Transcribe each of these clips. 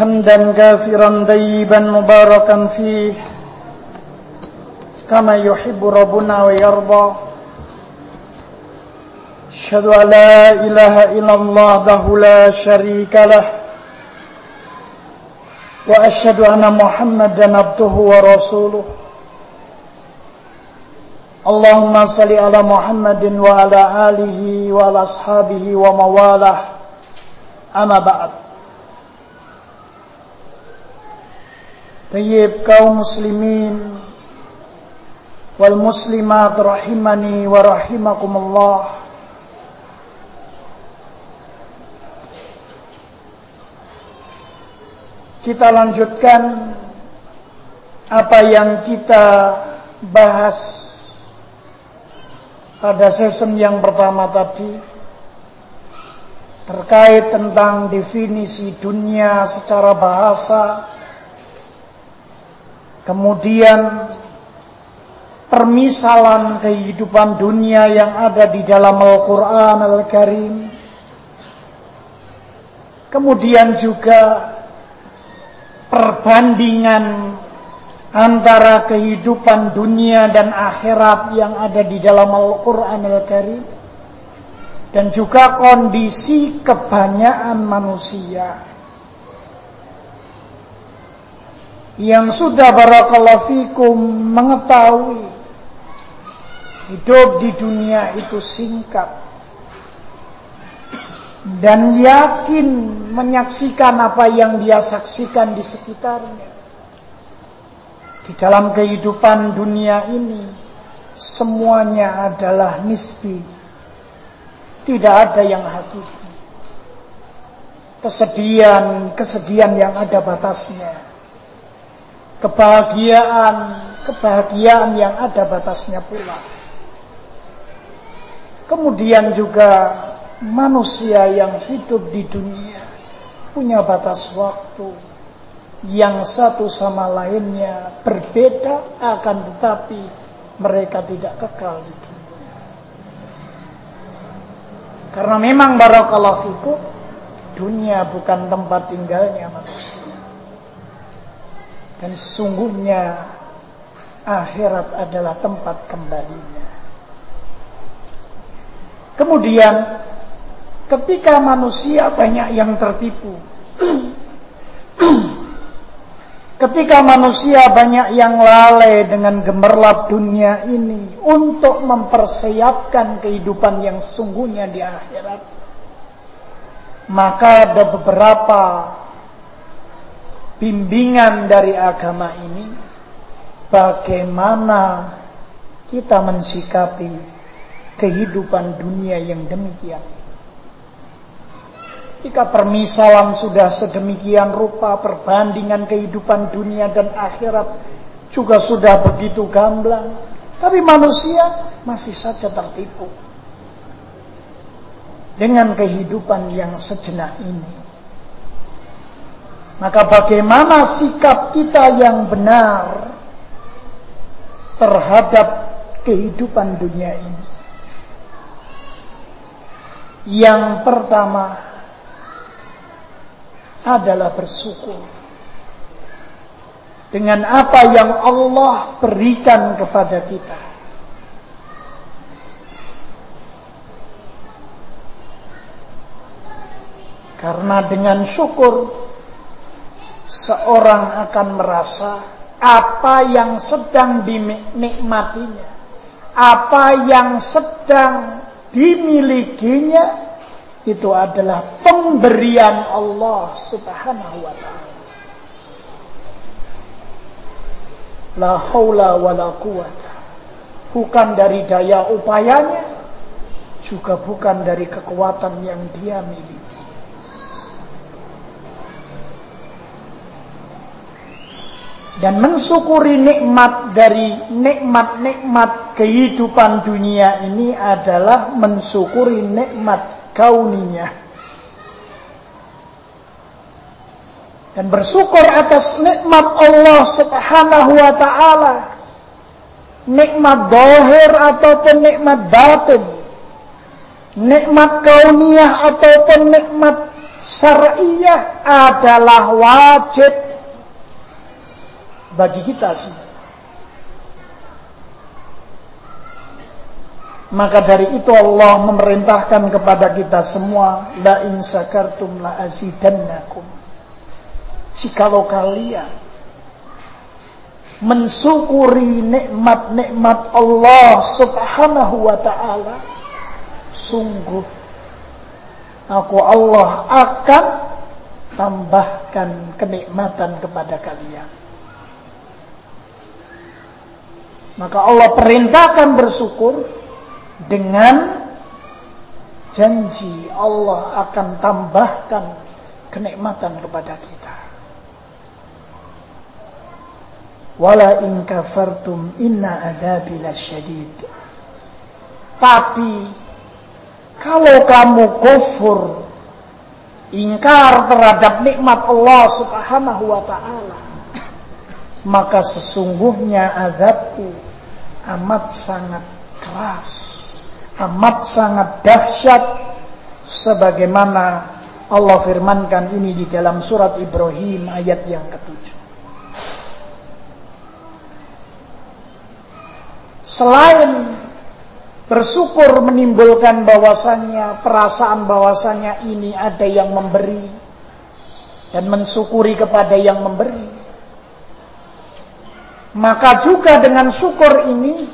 حمدا كافرا طيبا مباركا فيه كما يحب ربنا ويرضى. أشهد أن لا إله إلا الله وحده لا شريك له. وأشهد أن محمدا عبده ورسوله. اللهم صل على محمد وعلى آله وعلى أصحابه ومواله. أما بعد. Tayyib kaum muslimin wal muslimat rahimani wa rahimakumullah. Kita lanjutkan apa yang kita bahas pada season yang pertama tadi terkait tentang definisi dunia secara bahasa kemudian permisalan kehidupan dunia yang ada di dalam Al-Quran Al-Karim. Kemudian juga perbandingan antara kehidupan dunia dan akhirat yang ada di dalam Al-Quran Al-Karim. Dan juga kondisi kebanyakan manusia yang sudah barakallahu fikum mengetahui hidup di dunia itu singkat dan yakin menyaksikan apa yang dia saksikan di sekitarnya. Di dalam kehidupan dunia ini semuanya adalah nisbi. Tidak ada yang hakiki. Kesedihan, kesedihan yang ada batasnya. Kebahagiaan, kebahagiaan yang ada batasnya pula. Kemudian juga manusia yang hidup di dunia punya batas waktu yang satu sama lainnya berbeda akan tetapi mereka tidak kekal di dunia. Karena memang barakallahu fikum dunia bukan tempat tinggalnya manusia. Dan sungguhnya akhirat adalah tempat kembalinya. Kemudian ketika manusia banyak yang tertipu. ketika manusia banyak yang lalai dengan gemerlap dunia ini untuk mempersiapkan kehidupan yang sungguhnya di akhirat. Maka ada beberapa bimbingan dari agama ini bagaimana kita mensikapi kehidupan dunia yang demikian. Jika permisalan sudah sedemikian rupa perbandingan kehidupan dunia dan akhirat juga sudah begitu gamblang. Tapi manusia masih saja tertipu. Dengan kehidupan yang sejenak ini. Maka bagaimana sikap kita yang benar terhadap kehidupan dunia ini? Yang pertama, adalah bersyukur dengan apa yang Allah berikan kepada kita. Karena dengan syukur seorang akan merasa apa yang sedang dinikmatinya, apa yang sedang dimilikinya itu adalah pemberian Allah Subhanahu wa taala. La haula wala quwata. Bukan dari daya upayanya, juga bukan dari kekuatan yang dia miliki. Dan mensyukuri nikmat dari nikmat-nikmat kehidupan dunia ini adalah mensyukuri nikmat kauniyah. Dan bersyukur atas nikmat Allah subhanahu wa ta'ala. Nikmat dohir ataupun nikmat batin. Nikmat kauniyah ataupun nikmat syariah adalah wajib bagi kita semua. Maka dari itu Allah memerintahkan kepada kita semua la in sakartum la azidannakum. Jikalau kalian mensyukuri nikmat-nikmat Allah Subhanahu wa taala, sungguh aku Allah akan tambahkan kenikmatan kepada kalian. Maka Allah perintahkan bersyukur dengan janji Allah akan tambahkan kenikmatan kepada kita. Wala in kafartum inna adabi lasyadid. Tapi kalau kamu kufur, ingkar terhadap nikmat Allah Subhanahu wa taala, maka sesungguhnya azabku amat sangat keras amat sangat dahsyat sebagaimana Allah firmankan ini di dalam surat Ibrahim ayat yang ketujuh. Selain bersyukur menimbulkan bahwasannya perasaan bahwasannya ini ada yang memberi dan mensyukuri kepada yang memberi. Maka juga dengan syukur ini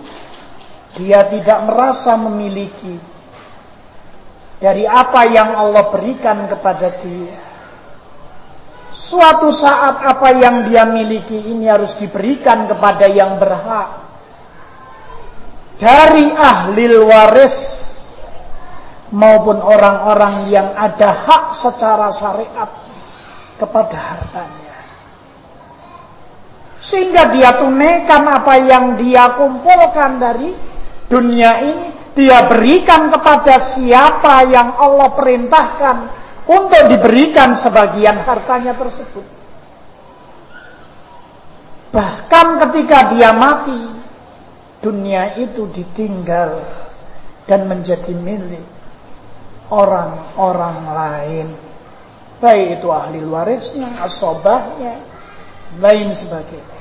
dia tidak merasa memiliki dari apa yang Allah berikan kepada dia. Suatu saat apa yang dia miliki ini harus diberikan kepada yang berhak. Dari ahli waris maupun orang-orang yang ada hak secara syariat kepada hartanya. Sehingga dia tunaikan apa yang dia kumpulkan dari dunia ini dia berikan kepada siapa yang Allah perintahkan untuk diberikan sebagian hartanya tersebut. Bahkan ketika dia mati, dunia itu ditinggal dan menjadi milik orang-orang lain. Baik itu ahli warisnya, asobahnya, lain sebagainya.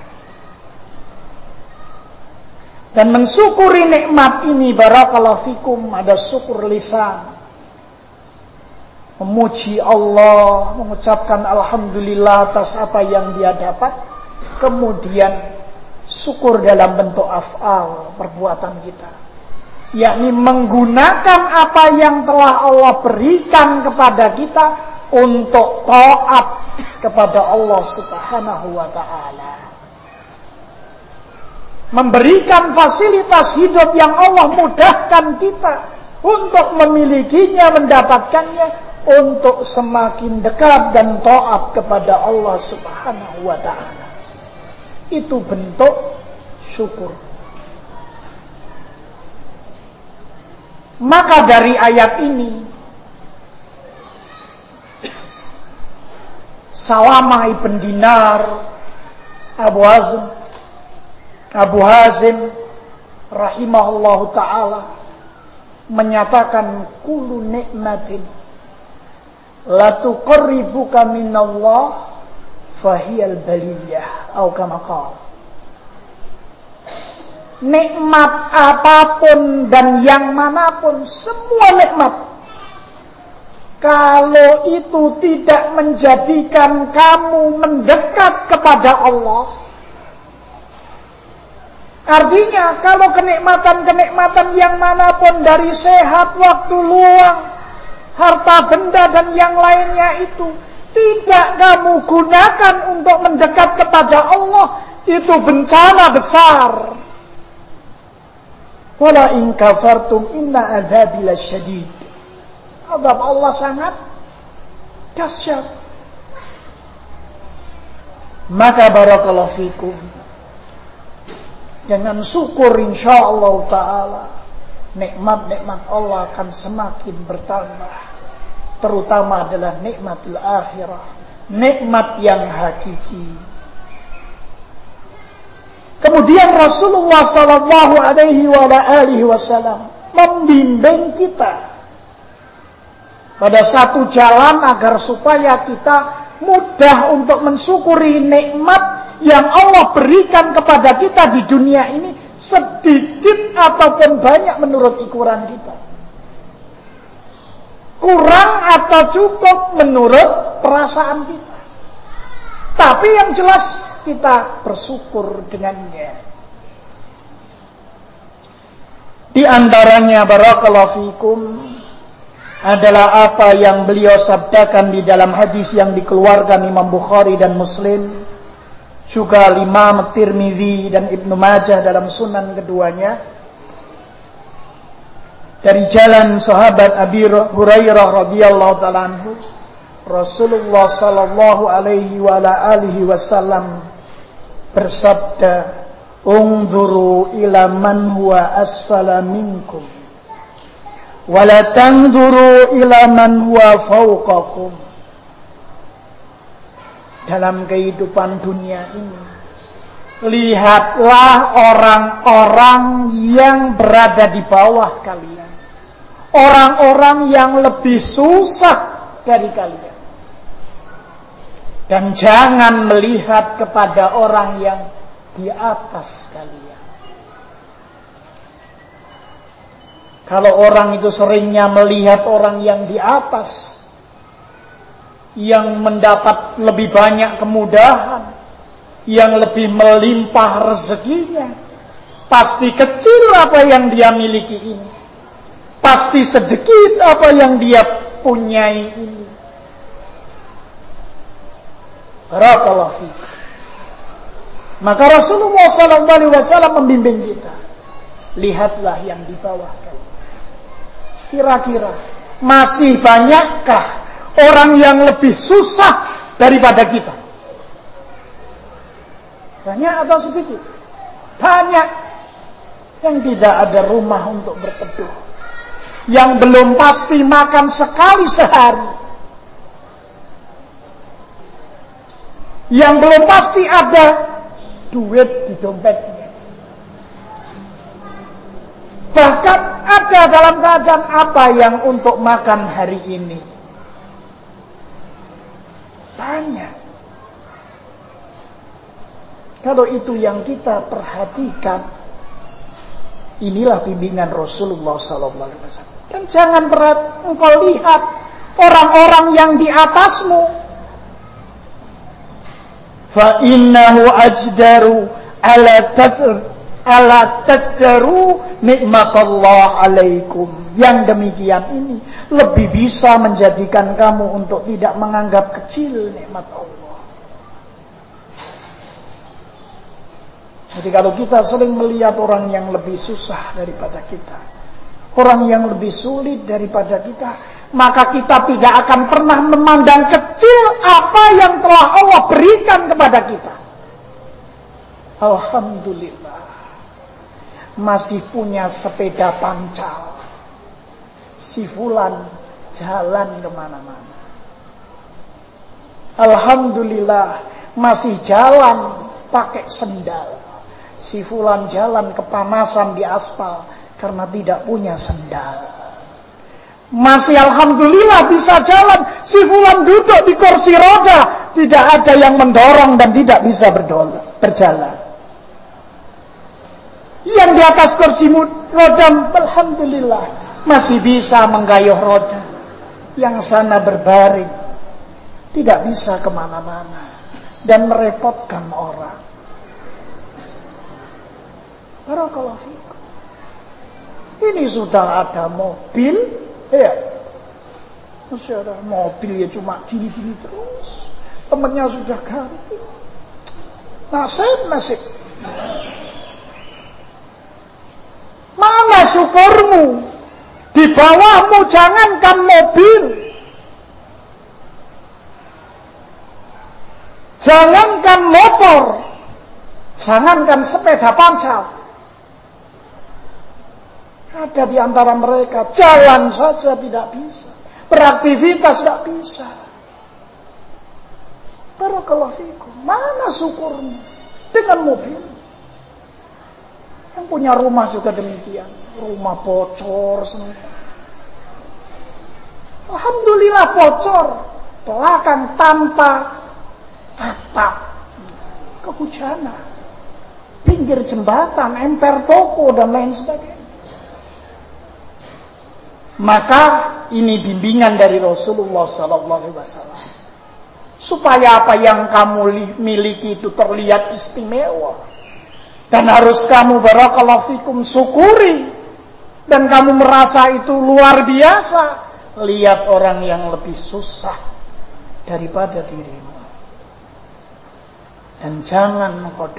Dan mensyukuri nikmat ini barakallahu fikum ada syukur lisan. Memuji Allah, mengucapkan alhamdulillah atas apa yang dia dapat. Kemudian syukur dalam bentuk afal perbuatan kita. Yakni menggunakan apa yang telah Allah berikan kepada kita untuk taat kepada Allah Subhanahu wa taala memberikan fasilitas hidup yang Allah mudahkan kita untuk memilikinya, mendapatkannya, untuk semakin dekat dan taat kepada Allah Subhanahu wa taala. Itu bentuk syukur. Maka dari ayat ini Salama ibn Dinar Abu Azm Abu Hazim rahimahullah taala menyatakan kullu nikmatin la tuqarribuka minallah fahiyal baliyah atau kama Nikmat apa pun dan yang mana pun semua nikmat. Kalau itu tidak menjadikan kamu mendekat kepada Allah Artinya kalau kenikmatan-kenikmatan yang mana pun dari sehat, waktu luang, harta benda dan yang lainnya itu tidak kamu gunakan untuk mendekat kepada Allah, itu bencana besar. Wala in kafartum inna adzabi lasyadid. Azab Allah sangat dahsyat. Maka barakallahu fikum dengan syukur insya Allah Ta'ala. Nikmat-nikmat Allah akan semakin bertambah. Terutama adalah nikmatul akhirah. Nikmat yang hakiki. Kemudian Rasulullah Sallallahu Alaihi Wasallam membimbing kita pada satu jalan agar supaya kita mudah untuk mensyukuri nikmat yang Allah berikan kepada kita di dunia ini sedikit ataupun banyak menurut ukuran kita. Kurang atau cukup menurut perasaan kita. Tapi yang jelas kita bersyukur dengannya. Di antaranya barakallahu fikum adalah apa yang beliau sabdakan di dalam hadis yang dikeluarkan Imam Bukhari dan Muslim juga Imam Tirmidzi dan Ibnu Majah dalam sunan keduanya dari jalan sahabat Abi Hurairah radhiyallahu taala anhu Rasulullah sallallahu alaihi wa ala alihi wasallam bersabda Ungduru ila man huwa asfala minkum. Wala tangduru ila man huwa fauqakum. Dalam kehidupan dunia ini. Lihatlah orang-orang yang berada di bawah kalian. Orang-orang yang lebih susah dari kalian. Dan jangan melihat kepada orang yang di atas kalian. Kalau orang itu seringnya melihat orang yang di atas, yang mendapat lebih banyak kemudahan, yang lebih melimpah rezekinya, pasti kecil apa yang dia miliki ini. Pasti sedikit apa yang dia punyai ini. Barakallahu. Maka Rasulullah SAW membimbing kita. Lihatlah yang di bawah kalian. Kira-kira masih banyakkah orang yang lebih susah daripada kita? Banyak atau sedikit? Banyak yang tidak ada rumah untuk berteduh. Yang belum pasti makan sekali sehari. Yang belum pasti ada duit di dompetnya. Bahkan ada dalam keadaan apa yang untuk makan hari ini. Banyak. Kalau itu yang kita perhatikan, inilah bimbingan Rasulullah SAW. Dan jangan berat engkau lihat orang-orang yang di atasmu fa innahu ajdaru ala ala tadru nikmatallah alaikum yang demikian ini lebih bisa menjadikan kamu untuk tidak menganggap kecil nikmat Allah jadi kalau kita sering melihat orang yang lebih susah daripada kita orang yang lebih sulit daripada kita maka kita tidak akan pernah memandang kecil apa yang telah Allah berikan kepada kita. Alhamdulillah. Masih punya sepeda pancal. Si Fulan jalan ke mana-mana. Alhamdulillah masih jalan pakai sendal. Si Fulan jalan kepanasan di aspal karena tidak punya sendal. Masih alhamdulillah bisa jalan. Si fulan duduk di kursi roda. Tidak ada yang mendorong dan tidak bisa berjalan. Yang di atas kursi roda, alhamdulillah. Masih bisa menggayuh roda. Yang sana berbaring. Tidak bisa ke mana-mana. Dan merepotkan orang. Barakallahu fikum. Ini sudah ada mobil, Iya. Masih ada mobil ya cuma gini-gini terus. Temennya sudah ganti. Nasib, nasib. Mana syukurmu? Di bawahmu jangankan mobil. Jangankan motor. Jangankan sepeda pancal. Ada di antara mereka jalan saja tidak bisa. Beraktivitas tidak bisa. Barakallahu fikum. Mana syukurmu dengan mobil? Yang punya rumah juga demikian. Rumah bocor semua. Alhamdulillah bocor. Belakang tanpa atap. Kehujanan. Pinggir jembatan, emper toko, dan lain sebagainya. Maka ini bimbingan dari Rasulullah Sallallahu Wasallam supaya apa yang kamu miliki itu terlihat istimewa dan harus kamu barakallahu fikum syukuri dan kamu merasa itu luar biasa lihat orang yang lebih susah daripada dirimu dan jangan engkau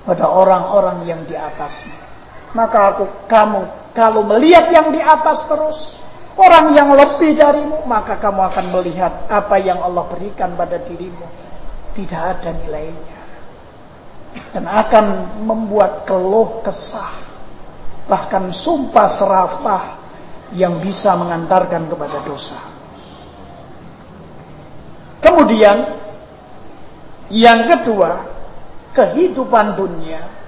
pada orang-orang yang di atasmu maka aku kamu kalau melihat yang di atas terus orang yang lebih darimu, maka kamu akan melihat apa yang Allah berikan pada dirimu. Tidak ada nilainya. Dan akan membuat keluh kesah. Bahkan sumpah serapah yang bisa mengantarkan kepada dosa. Kemudian, yang kedua, kehidupan dunia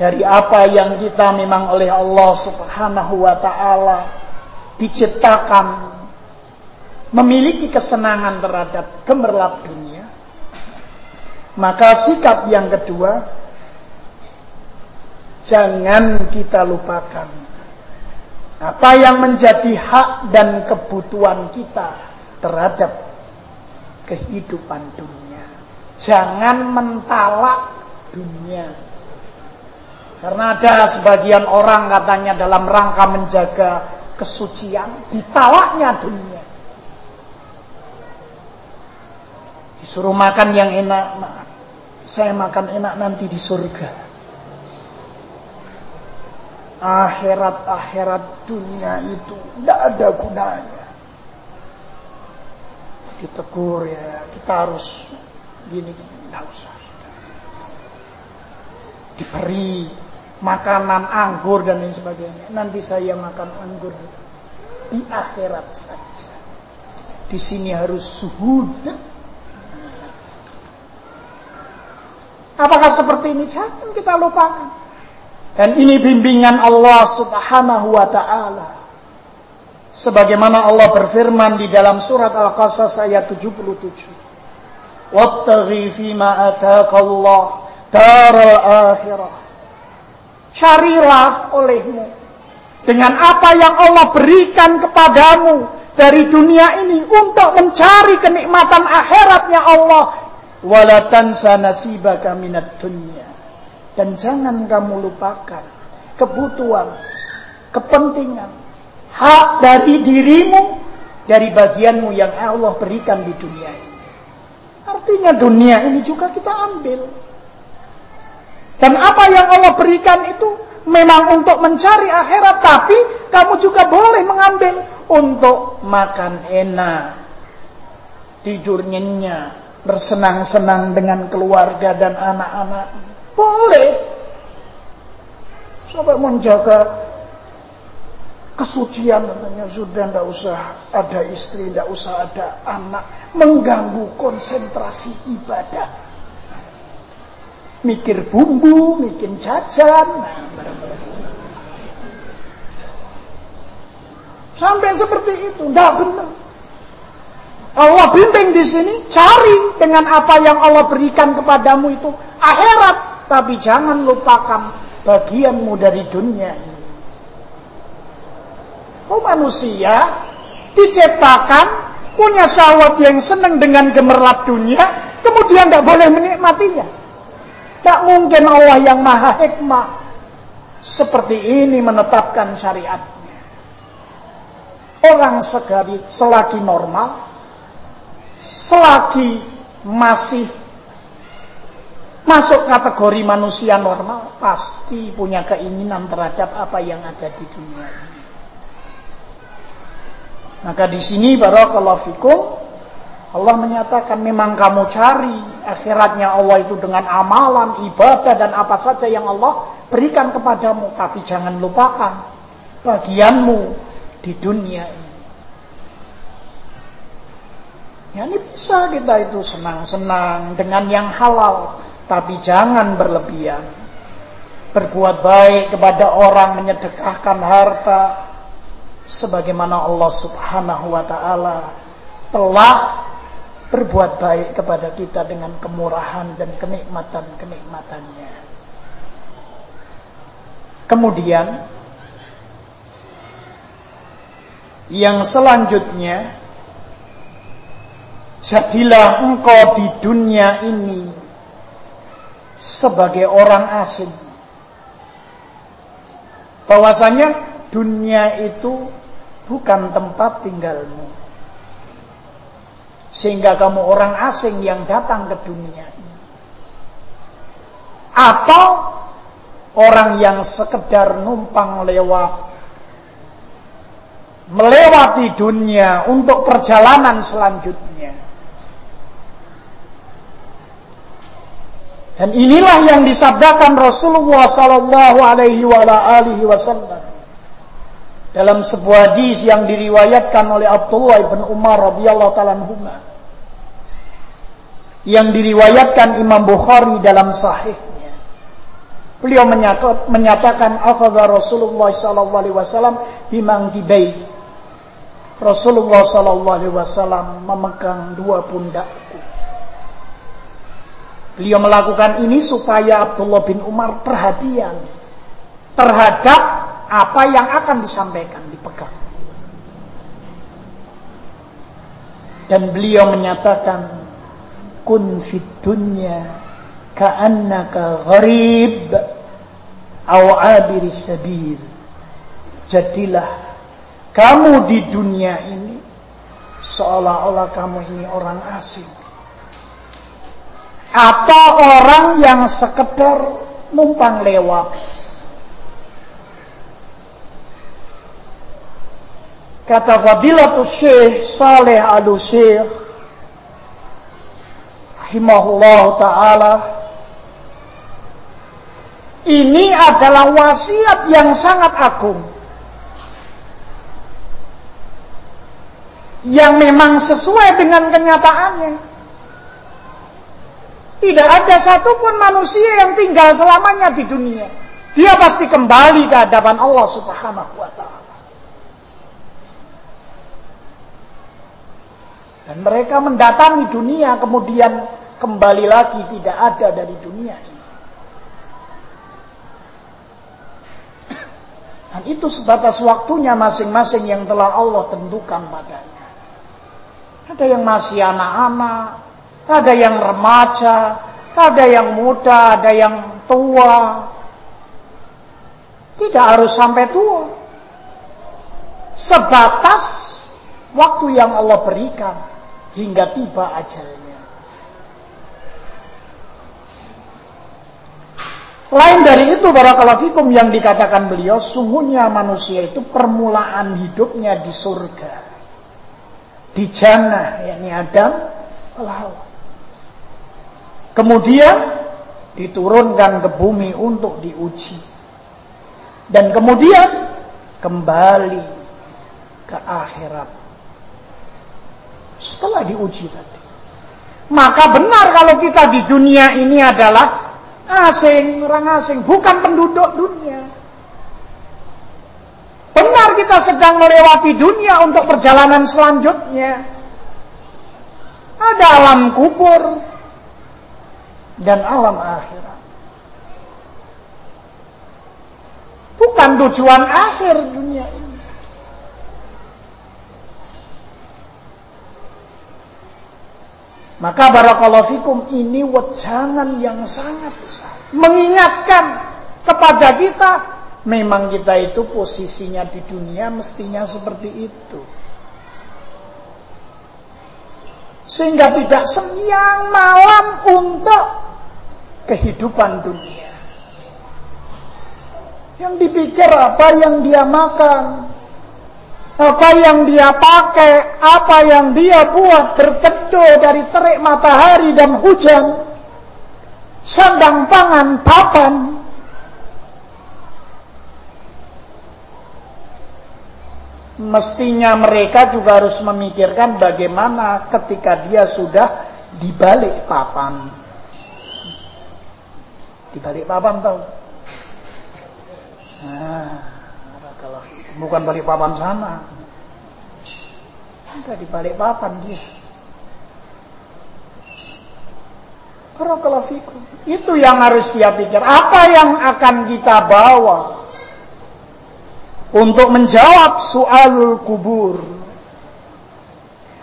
dari apa yang kita memang oleh Allah Subhanahu wa taala diciptakan memiliki kesenangan terhadap gemerlap dunia, maka sikap yang kedua jangan kita lupakan apa yang menjadi hak dan kebutuhan kita terhadap kehidupan dunia. Jangan mentalak dunia. Karena ada sebagian orang katanya dalam rangka menjaga kesucian, ditalaknya dunia. Disuruh makan yang enak, saya makan enak nanti di surga. Akhirat-akhirat dunia itu tidak ada gunanya. Ditegur ya, kita harus gini-gini, tidak usah. Diberi makanan anggur dan lain sebagainya. Nanti saya makan anggur di akhirat saja. Di sini harus suhud. Apakah seperti ini? Jangan kita lupakan. Dan ini bimbingan Allah Subhanahu wa taala. Sebagaimana Allah berfirman di dalam surat Al-Qasas ayat 77. Wattaghi fima ataka Allah daral akhirah carilah olehmu dengan apa yang Allah berikan kepadamu dari dunia ini untuk mencari kenikmatan akhiratnya Allah walatan sanasibaka minat dunia dan jangan kamu lupakan kebutuhan kepentingan hak dari dirimu dari bagianmu yang Allah berikan di dunia ini. Artinya dunia ini juga kita ambil. Dan apa yang Allah berikan itu memang untuk mencari akhirat, tapi kamu juga boleh mengambil untuk makan enak, tidur nyenyak, bersenang-senang dengan keluarga dan anak-anak. Boleh. Sampai menjaga kesucian katanya sudah tidak usah ada istri, tidak usah ada anak, mengganggu konsentrasi ibadah mikir bumbu, mikir jajan. Sampai seperti itu, tidak benar. Allah bimbing di sini, cari dengan apa yang Allah berikan kepadamu itu akhirat, tapi jangan lupakan bagianmu dari dunia ini. Oh manusia diciptakan punya syahwat yang senang dengan gemerlap dunia, kemudian tidak boleh menikmatinya. Tak mungkin Allah yang maha hikmah seperti ini menetapkan syariatnya. Orang segari selagi normal, selagi masih masuk kategori manusia normal, pasti punya keinginan terhadap apa yang ada di dunia ini. Maka di sini barakallahu fikum Allah menyatakan memang kamu cari akhiratnya Allah itu dengan amalan, ibadah dan apa saja yang Allah berikan kepadamu. Tapi jangan lupakan bagianmu di dunia ini. Ya ini bisa kita itu senang-senang dengan yang halal. Tapi jangan berlebihan. Berbuat baik kepada orang, menyedekahkan harta. sebagaimana Allah Subhanahu wa taala telah berbuat baik kepada kita dengan kemurahan dan kenikmatan-kenikmatannya. Kemudian yang selanjutnya jadilah engkau di dunia ini sebagai orang asing. Bahwasanya dunia itu bukan tempat tinggalmu. Sehingga kamu orang asing yang datang ke dunia ini. Atau orang yang sekedar numpang lewat melewati dunia untuk perjalanan selanjutnya. Dan inilah yang disabdakan Rasulullah sallallahu alaihi wasallam dalam sebuah hadis yang diriwayatkan oleh Abdullah bin Umar radhiyallahu taala yang diriwayatkan Imam Bukhari dalam sahihnya. Beliau menyatakan akhadha Rasulullah sallallahu alaihi wasallam bimangkibai Rasulullah Sallallahu Alaihi Wasallam memegang dua pundakku. Beliau melakukan ini supaya Abdullah bin Umar perhatian terhadap apa yang akan disampaikan, dipegang. Dan beliau menyatakan, kun fit dunya ka'annaka gharib aw abiri sabil. Jadilah kamu di dunia ini seolah-olah kamu ini orang asing. Atau orang yang sekedar numpang lewat. Kata Fadilatul Syekh Saleh Al-Syekh Rahimahullah Ta'ala Ini adalah wasiat yang sangat agung yang memang sesuai dengan kenyataannya. Tidak ada satupun manusia yang tinggal selamanya di dunia. Dia pasti kembali ke hadapan Allah Subhanahu wa taala. Dan mereka mendatangi dunia kemudian kembali lagi tidak ada dari dunia ini. Dan itu sebatas waktunya masing-masing yang telah Allah tentukan padanya. Ada yang masih anak-anak, ada yang remaja, ada yang muda, ada yang tua. Tidak harus sampai tua. Sebatas waktu yang Allah berikan hingga tiba ajalnya. Lain dari itu barakallahu fikum yang dikatakan beliau, sungguhnya manusia itu permulaan hidupnya di surga di jannah yakni Adam Hawa. Kemudian diturunkan ke bumi untuk diuji. Dan kemudian kembali ke akhirat. Setelah diuji tadi. Maka benar kalau kita di dunia ini adalah asing, orang asing, bukan penduduk dunia. Benar kita sedang melewati dunia untuk perjalanan selanjutnya. Ada alam kubur dan alam akhirat. Bukan tujuan akhir dunia ini. Maka barakallahu fikum ini wejangan yang sangat besar. Mengingatkan kepada kita memang kita itu posisinya di dunia mestinya seperti itu. Sehingga tidak siang malam untuk kehidupan dunia. Yang dipikir apa yang dia makan, apa yang dia pakai, apa yang dia buat berteduh dari terik matahari dan hujan, sandang pangan, papan, mestinya mereka juga harus memikirkan bagaimana ketika dia sudah di balik papan. Di balik papan tahu? Nah, kalau Bukan balik papan sana. Ada di balik papan dia. Barakallahu Itu yang harus dia pikir. Apa yang akan kita bawa untuk menjawab soal kubur?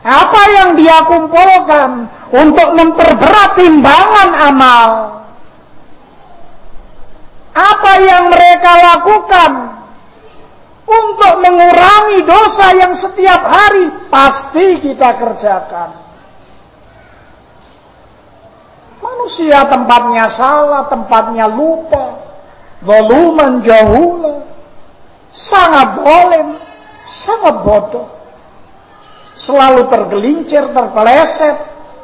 Apa yang dia kumpulkan untuk memperberat timbangan amal? Apa yang mereka lakukan untuk mengurangi dosa yang setiap hari pasti kita kerjakan? Manusia tempatnya salah, tempatnya lupa. Voluman jahula. Sangat boleh, sangat bodoh. Selalu tergelincir, terpeleset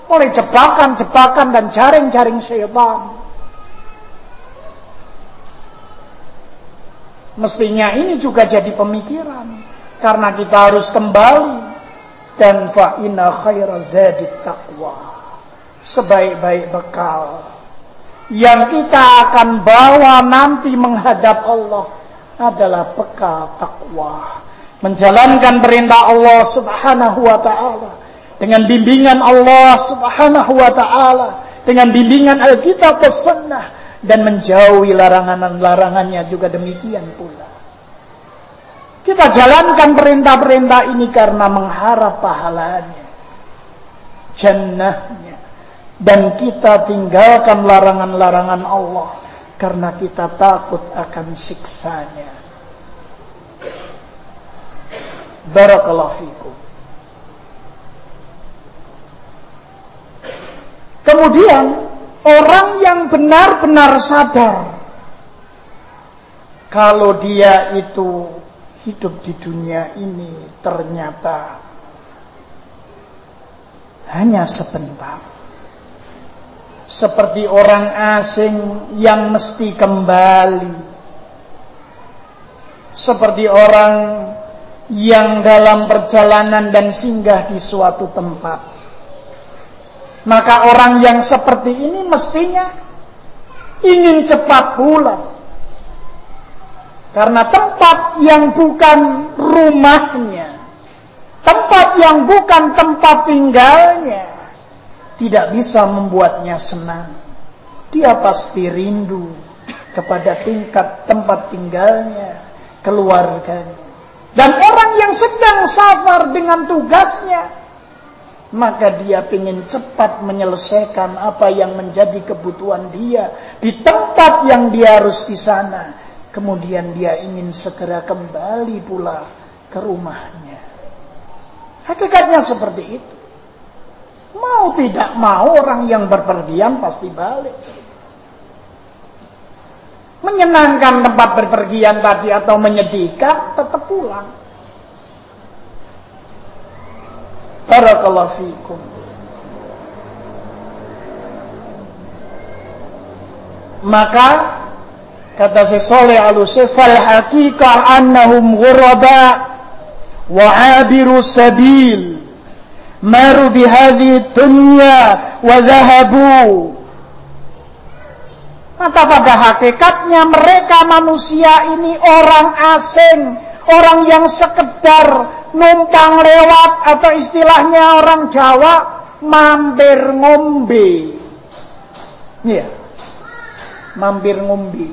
oleh jebakan-jebakan dan jaring-jaring syaitan. Mestinya ini juga jadi pemikiran. Karena kita harus kembali. Dan fa'ina khaira zadid taqwa sebaik-baik bekal yang kita akan bawa nanti menghadap Allah adalah bekal takwa. Menjalankan perintah Allah Subhanahu wa taala dengan bimbingan Allah Subhanahu wa taala, dengan bimbingan Alkitab dan Sunnah dan menjauhi larangan-larangannya juga demikian pula. Kita jalankan perintah-perintah ini karena mengharap pahalanya, jannahnya, dan kita tinggalkan larangan-larangan Allah karena kita takut akan siksanya. Barakallahu fikum. Kemudian orang yang benar-benar sadar kalau dia itu hidup di dunia ini ternyata hanya sebentar seperti orang asing yang mesti kembali, seperti orang yang dalam perjalanan dan singgah di suatu tempat. Maka orang yang seperti ini mestinya ingin cepat pulang. Karena tempat yang bukan rumahnya, tempat yang bukan tempat tinggalnya, tidak bisa membuatnya senang. Dia pasti rindu kepada tingkat tempat tinggalnya, keluarganya. Dan orang yang sedang safar dengan tugasnya, maka dia ingin cepat menyelesaikan apa yang menjadi kebutuhan dia di tempat yang dia harus di sana. Kemudian dia ingin segera kembali pula ke rumahnya. Hakikatnya seperti itu. Mau tidak mau orang yang berpergian pasti balik. Menyenangkan tempat berpergian tadi atau menyedihkan tetap pulang. Barakallahu fikum. Maka kata si Saleh Al-Utsaimin fal haqiqah annahum ghuraba wa abiru sabil maru bihadhi dunya wa zahabu maka pada hakikatnya mereka manusia ini orang asing orang yang sekedar numpang lewat atau istilahnya orang Jawa mampir ngombe. Ya mampir ngombe.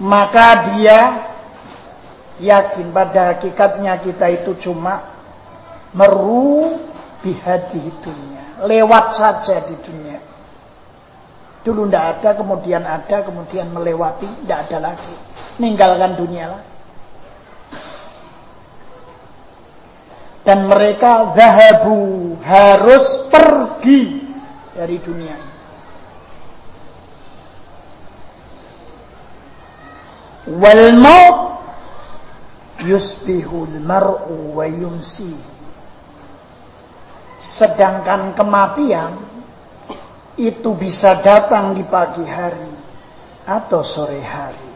Maka dia yakin pada hakikatnya kita itu cuma meru bihadi dunia lewat saja di dunia. Dulu tidak ada kemudian ada kemudian melewati tidak ada lagi. Ninggalkan dunia lah dan mereka zahabu harus pergi dari dunia ini. Wal maut yusbihul mar'u wa yumsi sedangkan kematian itu bisa datang di pagi hari atau sore hari.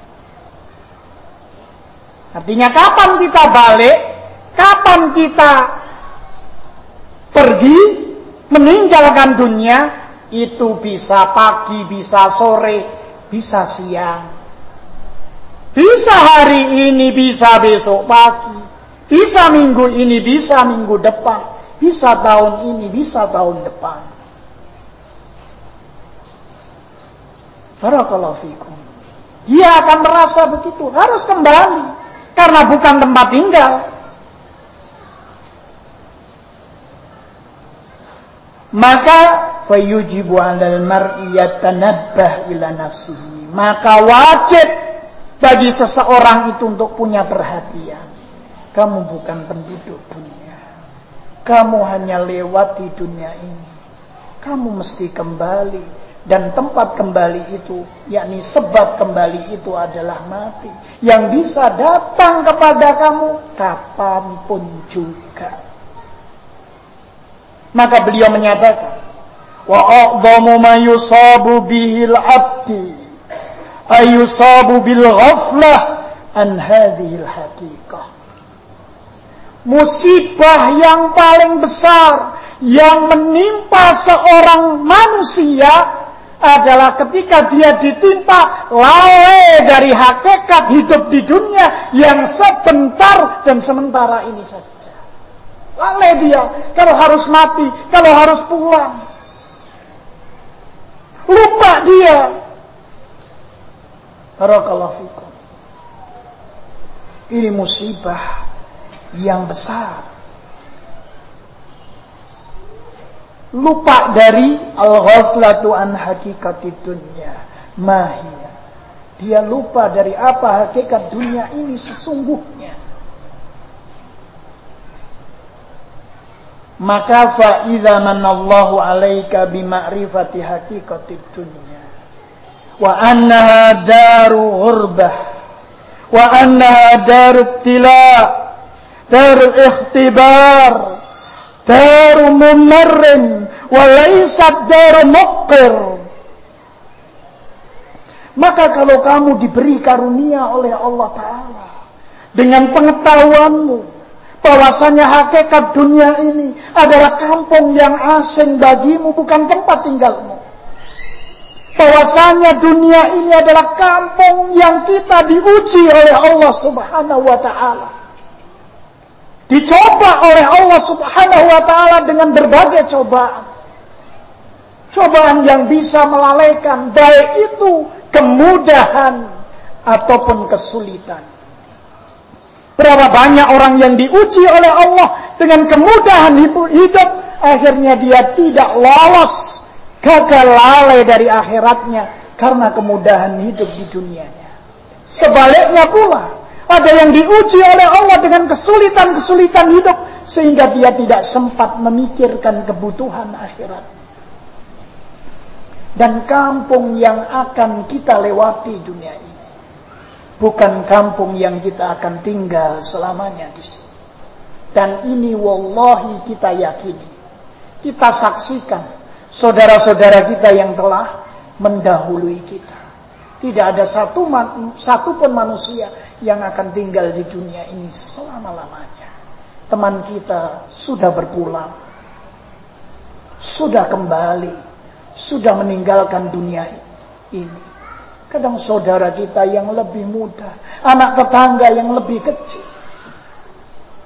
Artinya kapan kita balik kapan kita pergi meninggalkan dunia itu bisa pagi bisa sore bisa siang Bisa hari ini, bisa besok pagi. Bisa minggu ini, bisa minggu depan. Bisa tahun ini, bisa tahun depan. Barakallahu fikum. Dia akan merasa begitu. Harus kembali. Karena bukan tempat tinggal. Maka fayujibu 'alal mar'i yatanabbah ila nafsihi. Maka wajib bagi seseorang itu untuk punya perhatian. Kamu bukan penduduk dunia. Kamu hanya lewat di dunia ini. Kamu mesti kembali dan tempat kembali itu yakni sebab kembali itu adalah mati yang bisa datang kepada kamu kapan pun juga maka beliau menyatakan wa a'dhamu ma yusabu bihil abdi ayusabu bil ghaflah an hadhil haqiqah musibah yang paling besar yang menimpa seorang manusia adalah ketika dia ditimpa lalai dari hakikat hidup di dunia yang sebentar dan sementara ini saja. Lalai dia kalau harus mati, kalau harus pulang. Lupa dia. Barakallahu fikum. Ini musibah yang besar. Lupa dari al-ghaflatu an hakikati dunya. Mahia. Dia lupa dari apa hakikat dunia ini sesungguhnya. Maka fa'idha manallahu alaika bima'rifati hakikati dunya. Wa annaha daru hurbah. Wa annaha daru ibtila. Daru ikhtibar. Daru mumarrin. Wa laysat daru muqir. Maka kalau kamu diberi karunia oleh Allah Ta'ala. Dengan pengetahuanmu bahwasanya hakikat dunia ini adalah kampung yang asing bagimu bukan tempat tinggalmu. Bahwasanya dunia ini adalah kampung yang kita diuji oleh Allah Subhanahu wa taala. Dicoba oleh Allah Subhanahu wa taala dengan berbagai cobaan. Cobaan yang bisa melalaikan baik itu kemudahan ataupun kesulitan. Berapa banyak orang yang diuji oleh Allah dengan kemudahan hidup, akhirnya dia tidak lolos, gagal lalai dari akhiratnya karena kemudahan hidup di dunianya. Sebaliknya pula, ada yang diuji oleh Allah dengan kesulitan-kesulitan hidup sehingga dia tidak sempat memikirkan kebutuhan akhirat. Dan kampung yang akan kita lewati dunia ini bukan kampung yang kita akan tinggal selamanya di sini. Dan ini wallahi kita yakini. Kita saksikan saudara-saudara kita yang telah mendahului kita. Tidak ada satu satu pun manusia yang akan tinggal di dunia ini selama-lamanya. Teman kita sudah berpulang. Sudah kembali. Sudah meninggalkan dunia ini. Kadang saudara kita yang lebih muda, anak tetangga yang lebih kecil.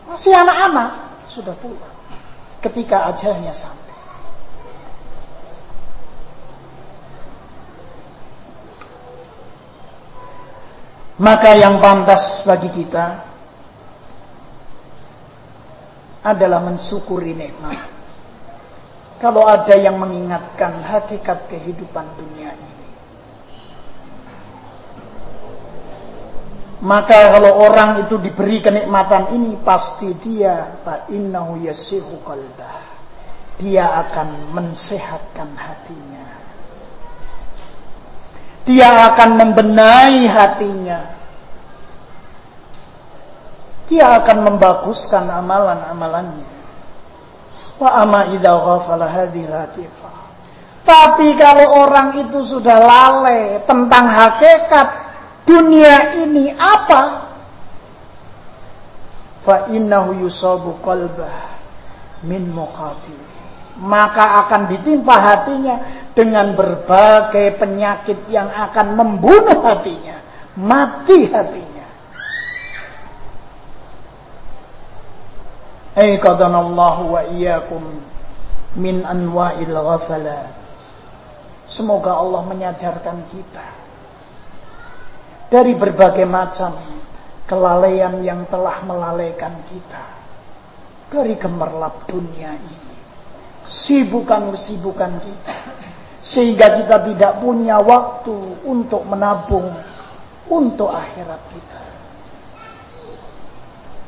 Masih anak-anak, sudah pulang. Ketika ajalnya sampai. Maka yang pantas bagi kita adalah mensyukuri nikmat. Kalau ada yang mengingatkan hakikat kehidupan dunia ini. Maka kalau orang itu diberi kenikmatan ini pasti dia fa innahu yasihu. Dia akan mensehatkan hatinya. Dia akan membenahi hatinya. Dia akan membaguskan amalan-amalannya. Wa ama idza ghafala hadhil Tapi kalau orang itu sudah lalai tentang hakikat dunia ini apa? Fa innahu yusabu qalbah min muqatil. Maka akan ditimpa hatinya dengan berbagai penyakit yang akan membunuh hatinya. mati hatinya. Aiqadanallahu wa iyyakum min anwa'il ghafalat. Semoga Allah menyadarkan kita dari berbagai macam kelalaian yang telah melalaikan kita dari gemerlap dunia ini. Sibukan-sibukan kita. Sehingga kita tidak punya waktu untuk menabung untuk akhirat kita.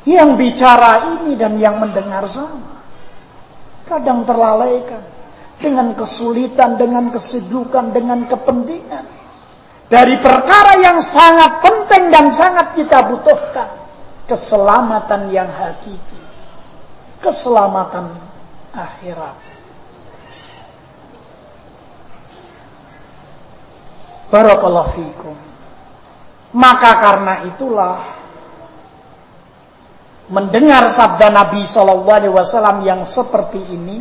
Yang bicara ini dan yang mendengar sama. Kadang terlalaikan dengan kesulitan, dengan kesibukan, dengan kepentingan. Dari perkara yang sangat penting dan sangat kita butuhkan. Keselamatan yang hakiki. Keselamatan akhirat. Barakallahu fikum. Maka karena itulah mendengar sabda Nabi Shallallahu Alaihi Wasallam yang seperti ini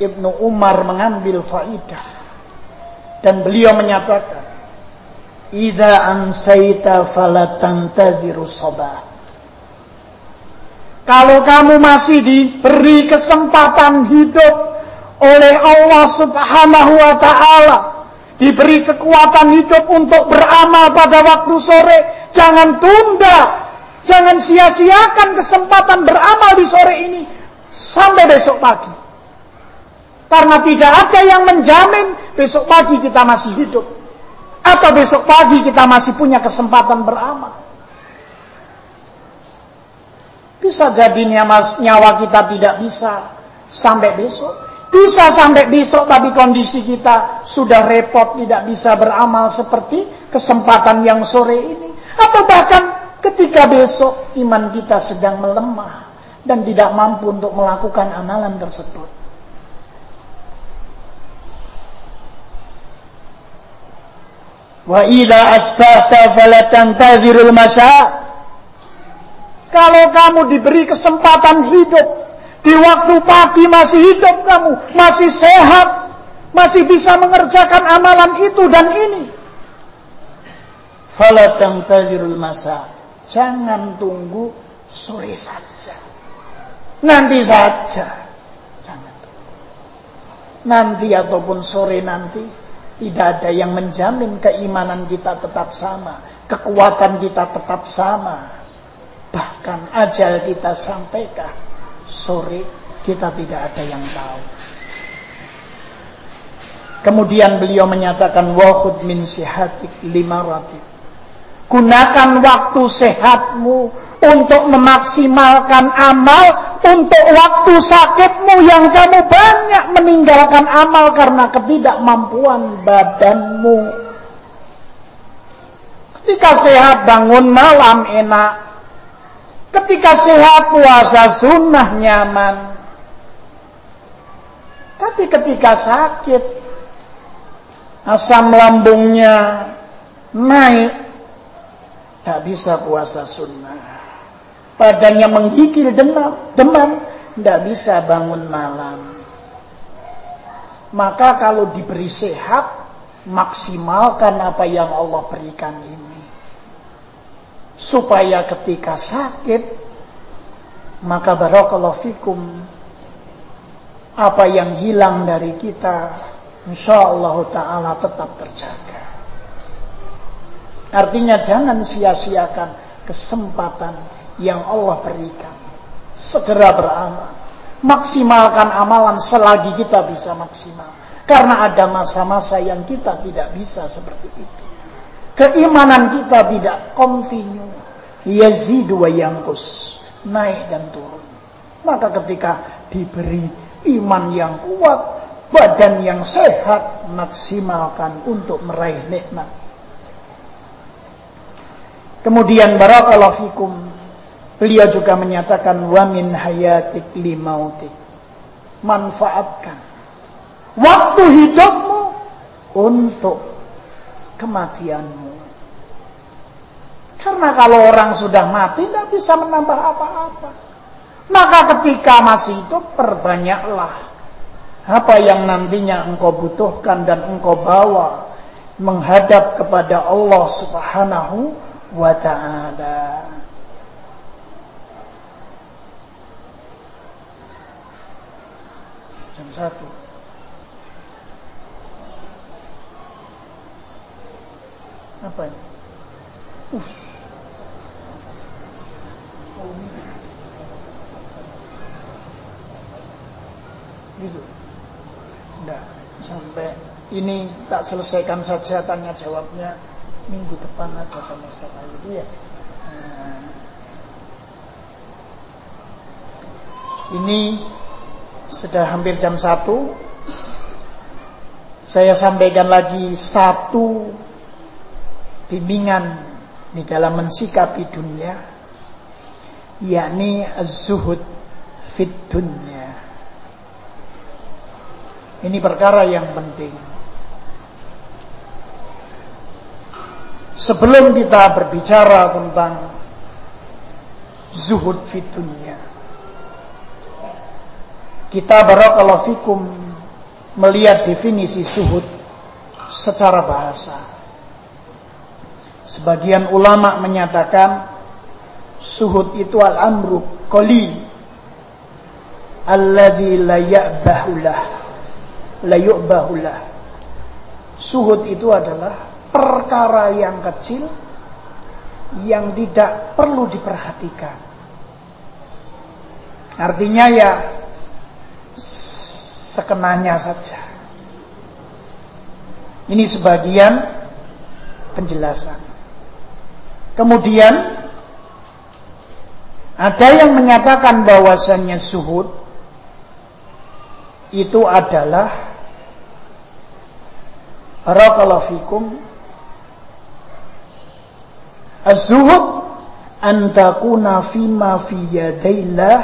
Ibnu Umar mengambil faidah dan beliau menyatakan Idza ansaita falatantadhiru sabah Kalau kamu masih diberi kesempatan hidup oleh Allah Subhanahu wa taala, diberi kekuatan hidup untuk beramal pada waktu sore, jangan tunda, jangan sia-siakan kesempatan beramal di sore ini sampai besok pagi. Karena tidak ada yang menjamin besok pagi kita masih hidup. Atau besok pagi kita masih punya kesempatan beramal. Bisa jadi nyawa kita tidak bisa sampai besok. Bisa sampai besok tapi kondisi kita sudah repot tidak bisa beramal seperti kesempatan yang sore ini. Atau bahkan ketika besok iman kita sedang melemah dan tidak mampu untuk melakukan amalan tersebut. Wa idza asbahta falatantazirul masa. Kalau kamu diberi kesempatan hidup di waktu pagi masih hidup kamu, masih sehat, masih bisa mengerjakan amalan itu dan ini. Falatantazirul masa. Jangan tunggu sore saja. Nanti saja. Jangan tunggu. Nanti ataupun sore nanti tidak ada yang menjamin keimanan kita tetap sama, kekuatan kita tetap sama. Bahkan ajal kita sampaikah sore kita tidak ada yang tahu. Kemudian beliau menyatakan wahud min sihatik lima ratib. Gunakan waktu sehatmu untuk memaksimalkan amal untuk waktu sakitmu yang kamu banyak meninggalkan amal karena ketidakmampuan badanmu. Ketika sehat bangun malam enak. Ketika sehat puasa sunnah nyaman. Tapi ketika sakit asam lambungnya naik tak bisa puasa sunnah badannya menggigil demam, demam, tidak bisa bangun malam. Maka kalau diberi sehat, maksimalkan apa yang Allah berikan ini. Supaya ketika sakit, maka barakallahu fikum, apa yang hilang dari kita, insya Allah Ta'ala tetap terjaga. Artinya jangan sia-siakan kesempatan yang Allah berikan. Segera beramal. Maksimalkan amalan selagi kita bisa maksimal. Karena ada masa-masa yang kita tidak bisa seperti itu. Keimanan kita tidak kontinu. Yazidu wa yangkus. Naik dan turun. Maka ketika diberi iman yang kuat, badan yang sehat, maksimalkan untuk meraih nikmat. Kemudian barakallahu fikum Beliau juga menyatakan wamin hayatik limautik. Manfaatkan waktu hidupmu untuk kematianmu. Karena kalau orang sudah mati tidak bisa menambah apa-apa. Maka ketika masih hidup perbanyaklah apa yang nantinya engkau butuhkan dan engkau bawa menghadap kepada Allah Subhanahu wa taala. Satu. Apa ini? Gitu. Enggak, sampai ini tak selesaikan saja tanya jawabnya minggu depan aja sama Ustaz Ayu ya. Nah. Ini sudah hampir jam satu. Saya sampaikan lagi satu bimbingan di dalam mensikapi dunia, yakni zuhud fit dunia. Ini perkara yang penting. Sebelum kita berbicara tentang zuhud fitunya, kita barakallahu fikum melihat definisi zuhud secara bahasa. Sebagian ulama menyatakan zuhud itu al-amru qali alladhi la ya'bahulah la yu'bahulah. Zuhud itu adalah perkara yang kecil yang tidak perlu diperhatikan. Artinya ya sekenanya saja. Ini sebagian penjelasan. Kemudian ada yang menyatakan bahwasannya suhud itu adalah Barakallahu fikum Az-zuhud an fima fi yadaillah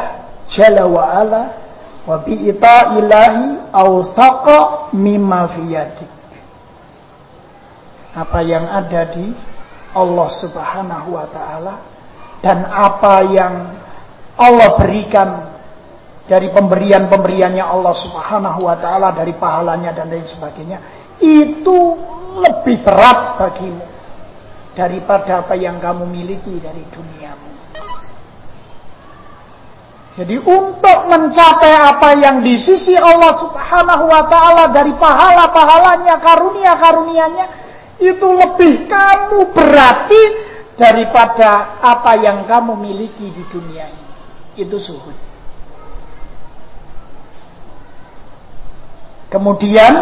wa ala wa bi ilahi aw thaqa mimma fi yadik. Apa yang ada di Allah Subhanahu wa taala dan apa yang Allah berikan dari pemberian-pemberiannya Allah Subhanahu wa taala dari pahalanya dan lain sebagainya itu lebih berat bagimu daripada apa yang kamu miliki dari duniamu. Jadi untuk mencapai apa yang di sisi Allah Subhanahu wa taala dari pahala-pahalanya, karunia-karunianya itu lebih kamu berarti daripada apa yang kamu miliki di dunia ini. Itu suhud. Kemudian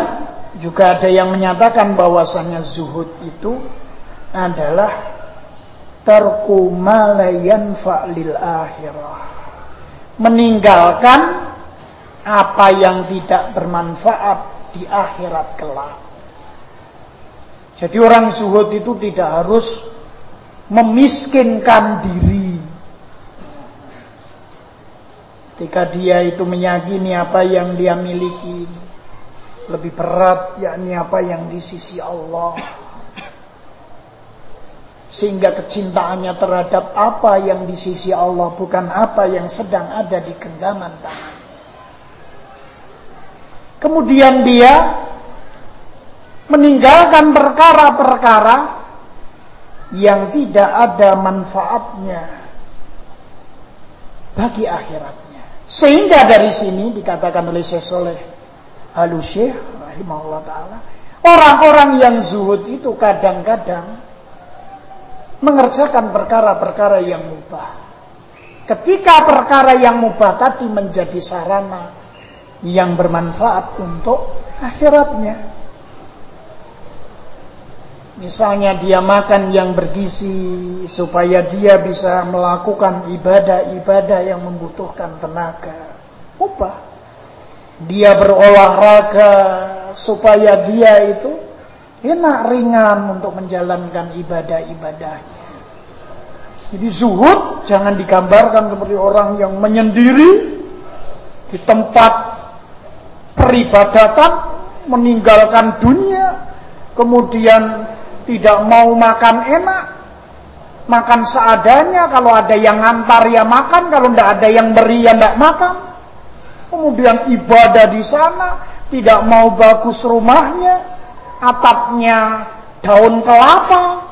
juga ada yang menyatakan bahwasanya zuhud itu adalah tarku malayan fa'lil akhirah. Meninggalkan apa yang tidak bermanfaat di akhirat kelak. Jadi orang zuhud itu tidak harus memiskinkan diri. Ketika dia itu meyakini apa yang dia miliki lebih berat yakni apa yang di sisi Allah sehingga kecintaannya terhadap apa yang di sisi Allah bukan apa yang sedang ada di genggaman tangan. Kemudian dia meninggalkan perkara-perkara yang tidak ada manfaatnya bagi akhiratnya. Sehingga dari sini dikatakan oleh Syekh Soleh Al-Syekh rahimahullah taala, orang-orang yang zuhud itu kadang-kadang mengerjakan perkara-perkara yang mubah. Ketika perkara yang mubah tadi menjadi sarana yang bermanfaat untuk akhiratnya. Misalnya dia makan yang bergizi supaya dia bisa melakukan ibadah-ibadah yang membutuhkan tenaga. Mubah. Dia berolahraga supaya dia itu enak ringan untuk menjalankan ibadah-ibadahnya. Jadi zuhud jangan digambarkan seperti orang yang menyendiri di tempat peribadatan, meninggalkan dunia, kemudian tidak mau makan enak, makan seadanya, kalau ada yang ngantar ya makan, kalau tidak ada yang beri ya tidak makan. Kemudian ibadah di sana, tidak mau bagus rumahnya, atapnya daun kelapa,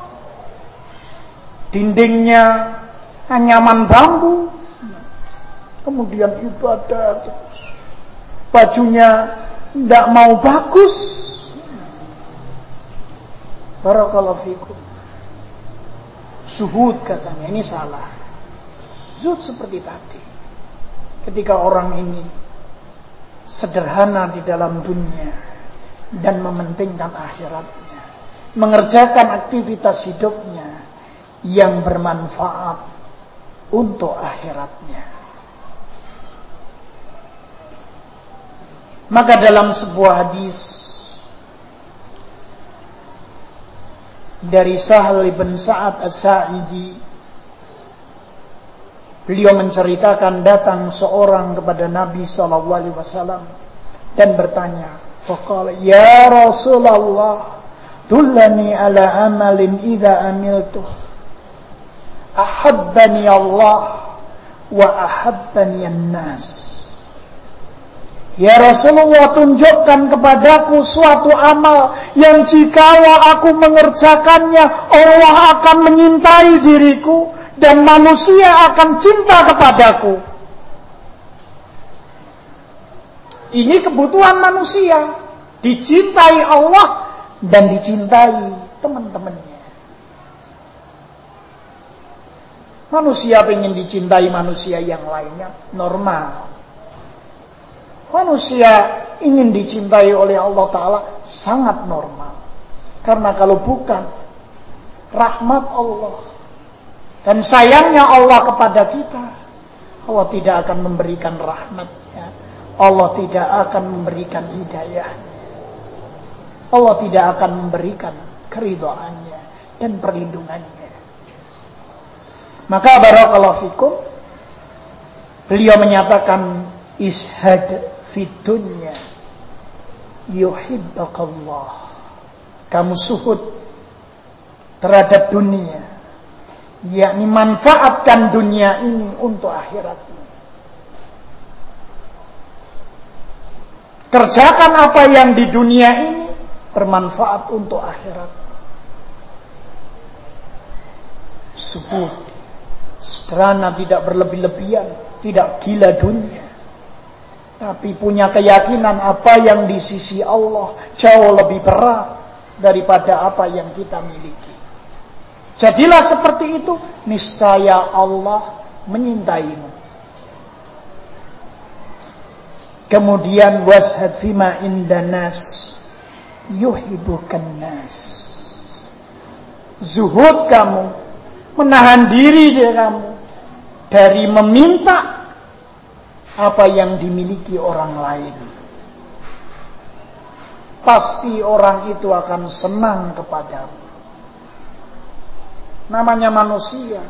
dindingnya anyaman bambu, kemudian ibadah terus, bajunya tidak mau bagus. Barakallahu fikum. Suhud katanya, ini salah. Zuhud seperti tadi. Ketika orang ini sederhana di dalam dunia dan mementingkan akhiratnya, mengerjakan aktivitas hidupnya yang bermanfaat untuk akhiratnya. Maka dalam sebuah hadis dari Sahal bin Sa'ad As-Sa'idi beliau menceritakan datang seorang kepada Nabi sallallahu alaihi wasallam dan bertanya faqala ya Rasulullah dullani ala amalin idza amiltu ahabbani Allah wa ahabbani an-nas Ya Rasulullah tunjukkan kepadaku suatu amal yang jikalau aku mengerjakannya Allah akan menyintai diriku dan manusia akan cinta kepadaku. Ini kebutuhan manusia, dicintai Allah dan dicintai teman-temannya. Manusia ingin dicintai manusia yang lainnya normal. Manusia ingin dicintai oleh Allah Ta'ala sangat normal. Karena kalau bukan rahmat Allah dan sayangnya Allah kepada kita, Allah tidak akan memberikan rahmatnya. Allah tidak akan memberikan hidayah. Allah tidak akan memberikan keridoannya dan perlindungannya. Maka barakallahu fikum beliau menyatakan ishad fid dunya yuhibbakallah. Kamu suhud terhadap dunia. Yakni manfaatkan dunia ini untuk akhiratmu. Kerjakan apa yang di dunia ini bermanfaat untuk akhirat. Suhud. Sederhana tidak berlebih-lebihan. Tidak gila dunia. Tapi punya keyakinan apa yang di sisi Allah jauh lebih berat daripada apa yang kita miliki. Jadilah seperti itu, niscaya Allah menyintaimu. Kemudian washad fima indanas yuhibukan nas. Zuhud kamu, menahan diri dari kamu dari meminta apa yang dimiliki orang lain. Pasti orang itu akan senang kepadamu. Namanya manusia.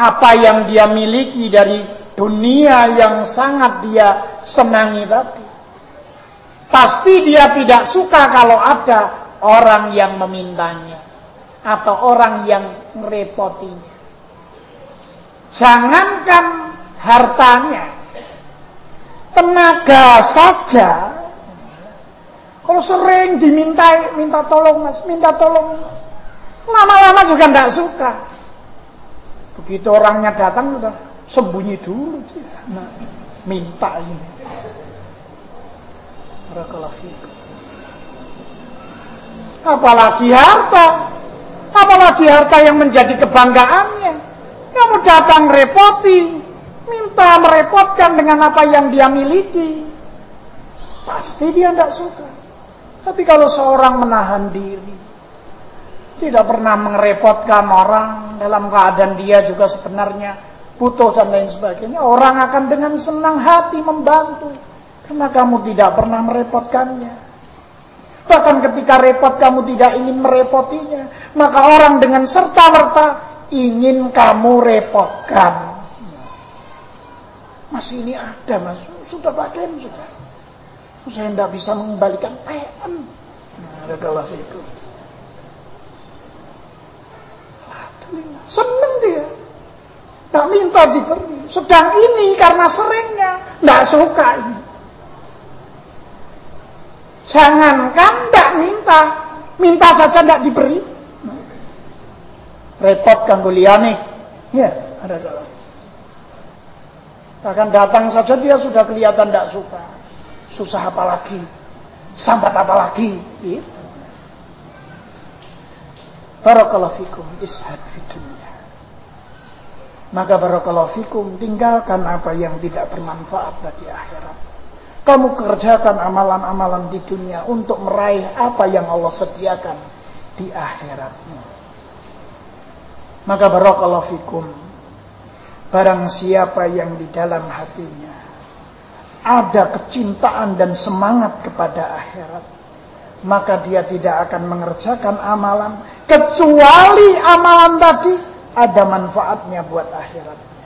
Apa yang dia miliki dari dunia yang sangat dia senangi tadi. Pasti dia tidak suka kalau ada orang yang memintanya. Atau orang yang merepotinya. Jangankan hartanya tenaga saja kalau sering diminta minta tolong mas minta tolong lama-lama juga tidak suka begitu orangnya datang sembunyi dulu nah, minta ini. Apalagi harta. Apalagi harta yang menjadi kebanggaannya. Kamu datang repoti minta merepotkan dengan apa yang dia miliki, pasti dia tidak suka. Tapi kalau seorang menahan diri, tidak pernah merepotkan orang dalam keadaan dia juga sebenarnya butuh dan lain sebagainya, orang akan dengan senang hati membantu karena kamu tidak pernah merepotkannya. Bahkan ketika repot kamu tidak ingin merepotinya, maka orang dengan serta-merta ingin kamu repotkan. Masih ini ada mas, sudah pakai sudah. Saya tidak bisa mengembalikan PM. Nah, ada itu. Senang dia. Tak minta diberi. Sedang ini karena seringnya. Tidak suka ini. Jangankan tidak minta. Minta saja tidak diberi. Repot kan liyane. Ya, ada dalam. Bahkan datang saja dia sudah kelihatan tidak suka. Susah apa lagi? Sambat apa lagi? Gitu. Barakallahu fikum ishad fi dunia. Maka barakallahu fikum tinggalkan apa yang tidak bermanfaat bagi akhirat. Kamu kerjakan amalan-amalan di dunia untuk meraih apa yang Allah sediakan di akhiratmu. Maka barakallahu fikum barang siapa yang di dalam hatinya ada kecintaan dan semangat kepada akhirat maka dia tidak akan mengerjakan amalan kecuali amalan tadi ada manfaatnya buat akhiratnya.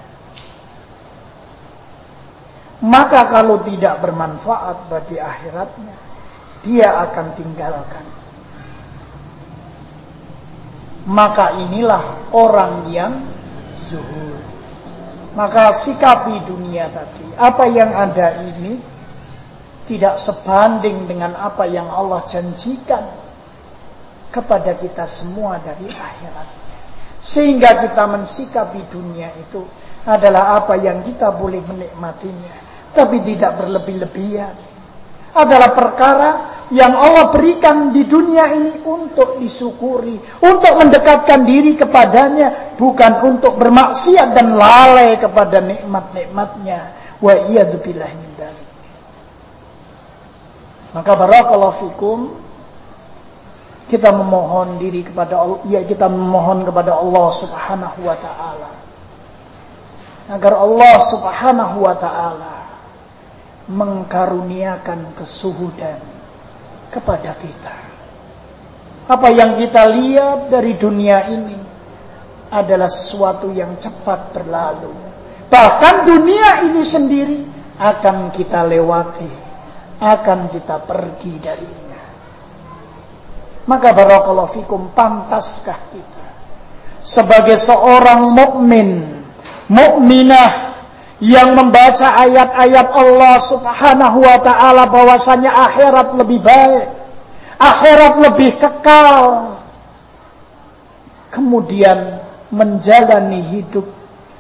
Maka kalau tidak bermanfaat bagi akhiratnya, dia akan tinggalkan. Maka inilah orang yang zuhur. Maka sikapi dunia tadi. Apa yang ada ini tidak sebanding dengan apa yang Allah janjikan kepada kita semua dari akhirat. Sehingga kita mensikapi dunia itu adalah apa yang kita boleh menikmatinya. Tapi tidak berlebih-lebihan. Adalah perkara yang Allah berikan di dunia ini untuk disyukuri. Untuk mendekatkan diri kepadanya. Bukan untuk bermaksiat dan lalai kepada nikmat-nikmatnya. Wa iyadu dalik. Maka barakallahu fikum kita memohon diri kepada Allah, ya kita memohon kepada Allah Subhanahu wa taala agar Allah Subhanahu wa taala mengkaruniakan kesuhudan kepada kita. Apa yang kita lihat dari dunia ini adalah sesuatu yang cepat berlalu. Bahkan dunia ini sendiri akan kita lewati akan kita pergi darinya. Maka barakallahu fikum pantaskah kita sebagai seorang mukmin, mukminah yang membaca ayat-ayat Allah Subhanahu wa taala bahwasanya akhirat lebih baik, akhirat lebih kekal. Kemudian menjalani hidup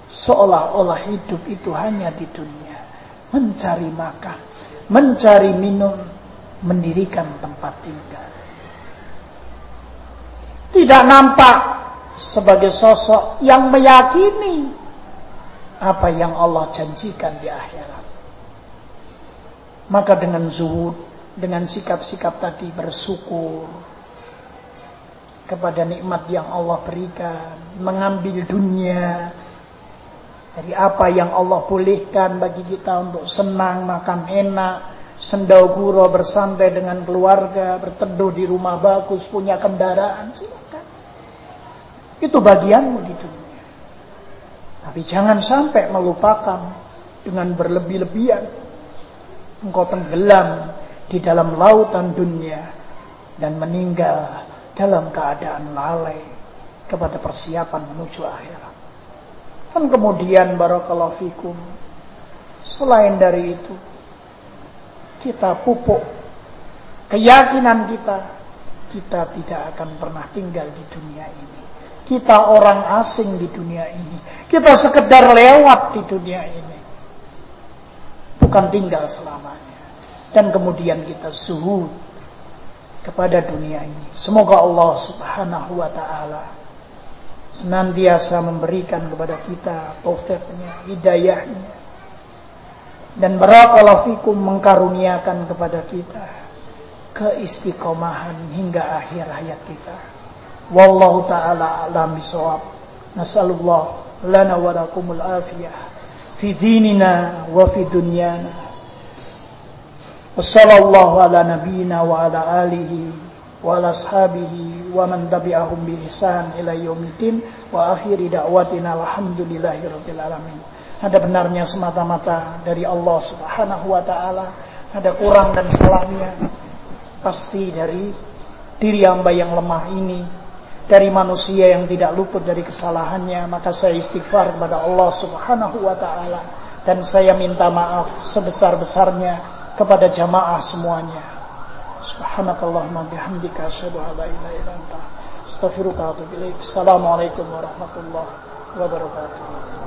seolah-olah hidup itu hanya di dunia, mencari makan, mencari minum, mendirikan tempat tinggal. Tidak nampak sebagai sosok yang meyakini apa yang Allah janjikan di akhirat. Maka dengan zuhud, dengan sikap-sikap tadi bersyukur kepada nikmat yang Allah berikan, mengambil dunia dari apa yang Allah bolehkan bagi kita untuk senang, makan enak, sendau guro bersantai dengan keluarga, berteduh di rumah bagus, punya kendaraan, silakan. Itu bagianmu di dunia. Tapi jangan sampai melupakan dengan berlebih-lebihan. Engkau tenggelam di dalam lautan dunia dan meninggal dalam keadaan lalai kepada persiapan menuju akhirat. Dan kemudian barakallahu fikum. Selain dari itu, kita pupuk keyakinan kita, kita tidak akan pernah tinggal di dunia ini. Kita orang asing di dunia ini. Kita sekedar lewat di dunia ini. Bukan tinggal selamanya. Dan kemudian kita suhud kepada dunia ini. Semoga Allah subhanahu wa ta'ala senantiasa memberikan kepada kita taufiknya, hidayahnya. Dan barakallahu fikum mengkaruniakan kepada kita keistiqomahan hingga akhir hayat kita. Wallahu taala alam bisawab. Nasallallahu lana wa lakumul afiyah fi dinina wa fi dunyana. Wassallallahu ala nabiyyina wa ala alihi wa ashabihi wa man tabi'ahum bi ihsan ila yaumiddin wa akhiri da'watina alhamdulillahi rabbil alamin. Ada benarnya semata-mata dari Allah Subhanahu wa taala, ada kurang dan salahnya pasti dari diri hamba yang lemah ini dari manusia yang tidak luput dari kesalahannya maka saya istighfar kepada Allah Subhanahu wa taala dan saya minta maaf sebesar-besarnya kepada jamaah semuanya Subhanakallahumma bihamdika asyhadu an la ilaha illa anta astaghfiruka wa atubu ilaik. Assalamualaikum warahmatullahi wabarakatuh.